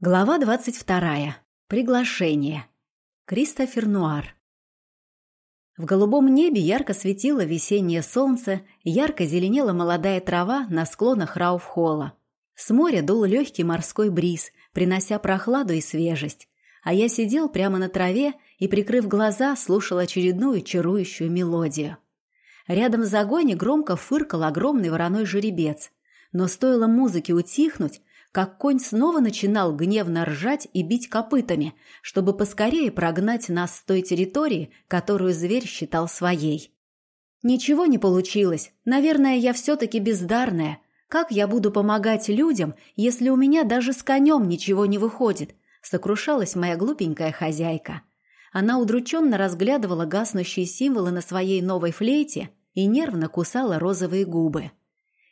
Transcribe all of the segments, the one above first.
Глава 22. Приглашение. Кристофер Нуар. В голубом небе ярко светило весеннее солнце, ярко зеленела молодая трава на склонах Рауфхолла. С моря дул легкий морской бриз, принося прохладу и свежесть. А я сидел прямо на траве и, прикрыв глаза, слушал очередную чарующую мелодию. Рядом в загоне громко фыркал огромный вороной жеребец. Но стоило музыке утихнуть, как конь снова начинал гневно ржать и бить копытами, чтобы поскорее прогнать нас с той территории, которую зверь считал своей. Ничего не получилось. Наверное, я все-таки бездарная. Как я буду помогать людям, если у меня даже с конем ничего не выходит? Сокрушалась моя глупенькая хозяйка. Она удрученно разглядывала гаснущие символы на своей новой флейте и нервно кусала розовые губы.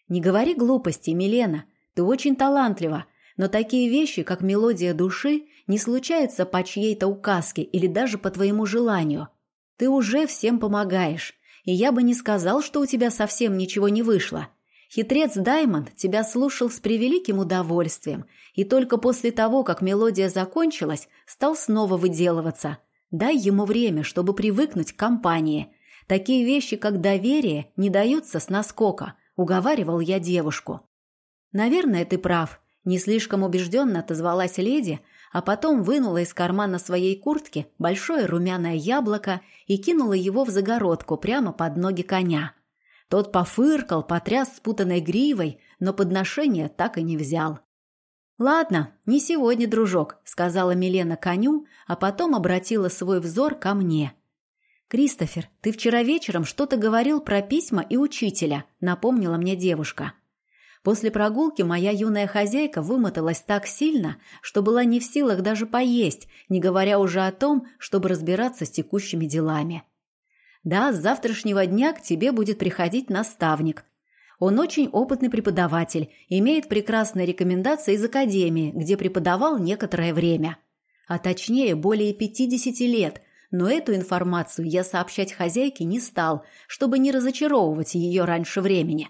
«Не говори глупости, Милена», ты очень талантлива, но такие вещи, как мелодия души, не случаются по чьей-то указке или даже по твоему желанию. Ты уже всем помогаешь, и я бы не сказал, что у тебя совсем ничего не вышло. Хитрец Даймонд тебя слушал с превеликим удовольствием, и только после того, как мелодия закончилась, стал снова выделываться. Дай ему время, чтобы привыкнуть к компании. Такие вещи, как доверие, не даются с наскока, уговаривал я девушку. «Наверное, ты прав», – не слишком убежденно отозвалась леди, а потом вынула из кармана своей куртки большое румяное яблоко и кинула его в загородку прямо под ноги коня. Тот пофыркал, потряс спутанной гривой, но подношение так и не взял. «Ладно, не сегодня, дружок», – сказала Милена коню, а потом обратила свой взор ко мне. «Кристофер, ты вчера вечером что-то говорил про письма и учителя», – напомнила мне девушка. После прогулки моя юная хозяйка вымоталась так сильно, что была не в силах даже поесть, не говоря уже о том, чтобы разбираться с текущими делами. Да, с завтрашнего дня к тебе будет приходить наставник. Он очень опытный преподаватель, имеет прекрасные рекомендации из академии, где преподавал некоторое время. А точнее, более 50 лет, но эту информацию я сообщать хозяйке не стал, чтобы не разочаровывать ее раньше времени.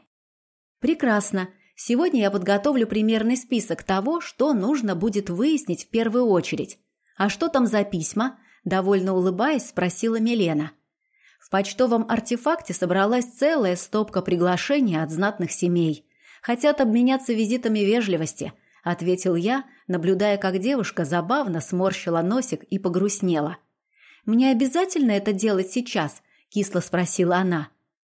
Прекрасно. Сегодня я подготовлю примерный список того, что нужно будет выяснить в первую очередь. А что там за письма? Довольно улыбаясь, спросила Милена. В почтовом артефакте собралась целая стопка приглашений от знатных семей. Хотят обменяться визитами вежливости, ответил я, наблюдая, как девушка забавно сморщила носик и погрустнела. Мне обязательно это делать сейчас? кисло спросила она.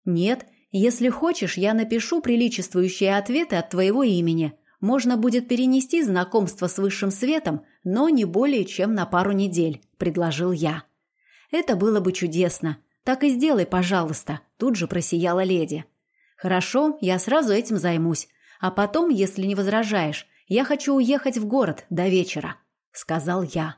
Нет, если хочешь, я напишу приличествующие ответы от твоего имени. Можно будет перенести знакомство с высшим светом, но не более чем на пару недель, предложил я. Это было бы чудесно. Так и сделай, пожалуйста, тут же просияла леди. Хорошо, я сразу этим займусь. А потом, если не возражаешь, я хочу уехать в город до вечера, сказал я.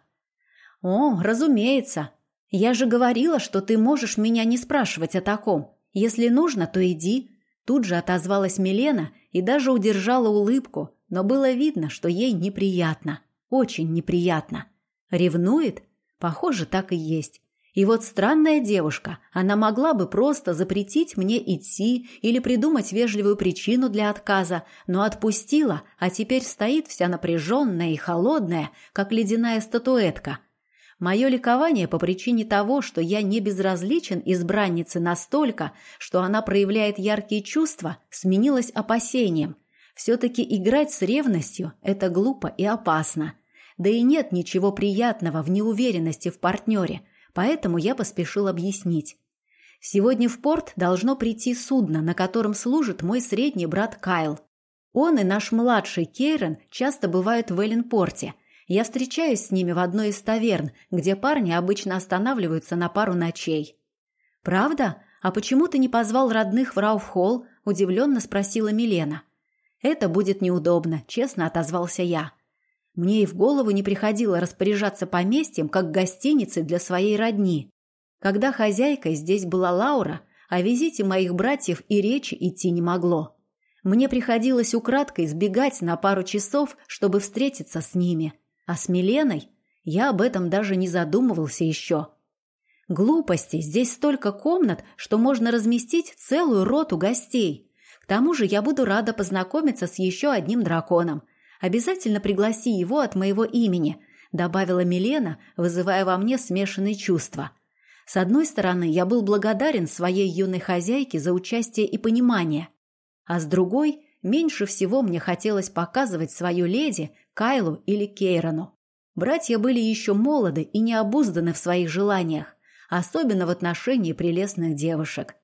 О, разумеется. Я же говорила, что ты можешь меня не спрашивать о таком. «Если нужно, то иди», – тут же отозвалась Милена и даже удержала улыбку, но было видно, что ей неприятно, очень неприятно. Ревнует? Похоже, так и есть. И вот странная девушка, она могла бы просто запретить мне идти или придумать вежливую причину для отказа, но отпустила, а теперь стоит вся напряженная и холодная, как ледяная статуэтка – Мое ликование по причине того, что я не безразличен избраннице настолько, что она проявляет яркие чувства, сменилось опасением. Все-таки играть с ревностью – это глупо и опасно. Да и нет ничего приятного в неуверенности в партнере, поэтому я поспешил объяснить. Сегодня в порт должно прийти судно, на котором служит мой средний брат Кайл. Он и наш младший Кейрон часто бывают в Элленпорте – я встречаюсь с ними в одной из таверн, где парни обычно останавливаются на пару ночей. «Правда? А почему ты не позвал родных в Рауфхолл?» – удивленно спросила Милена. «Это будет неудобно», – честно отозвался я. Мне и в голову не приходило распоряжаться поместьем, как гостиницей для своей родни. Когда хозяйкой здесь была Лаура, о визите моих братьев и речи идти не могло. Мне приходилось украдкой сбегать на пару часов, чтобы встретиться с ними – а с Миленой я об этом даже не задумывался еще. Глупости, здесь столько комнат, что можно разместить целую роту гостей. К тому же я буду рада познакомиться с еще одним драконом. Обязательно пригласи его от моего имени», – добавила Милена, вызывая во мне смешанные чувства. С одной стороны, я был благодарен своей юной хозяйке за участие и понимание, а с другой, меньше всего мне хотелось показывать свою леди Кайлу или Кейрону. Братья были еще молоды и необузданы в своих желаниях, особенно в отношении прелестных девушек.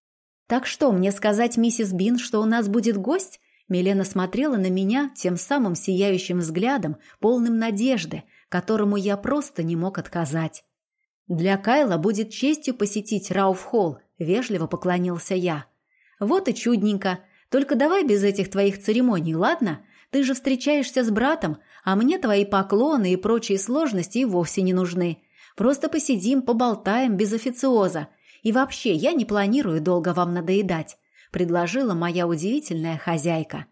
«Так что, мне сказать миссис Бин, что у нас будет гость?» Милена смотрела на меня тем самым сияющим взглядом, полным надежды, которому я просто не мог отказать. «Для Кайла будет честью посетить Рауф-холл», — вежливо поклонился я. «Вот и чудненько. Только давай без этих твоих церемоний, ладно? Ты же встречаешься с братом, а мне твои поклоны и прочие сложности и вовсе не нужны. Просто посидим, поболтаем без официоза. И вообще, я не планирую долго вам надоедать предложила моя удивительная хозяйка.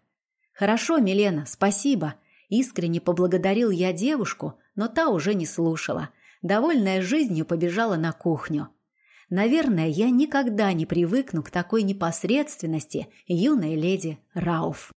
«Хорошо, Милена, спасибо». Искренне поблагодарил я девушку, но та уже не слушала. Довольная жизнью побежала на кухню. Наверное, я никогда не привыкну к такой непосредственности юной леди Рауф.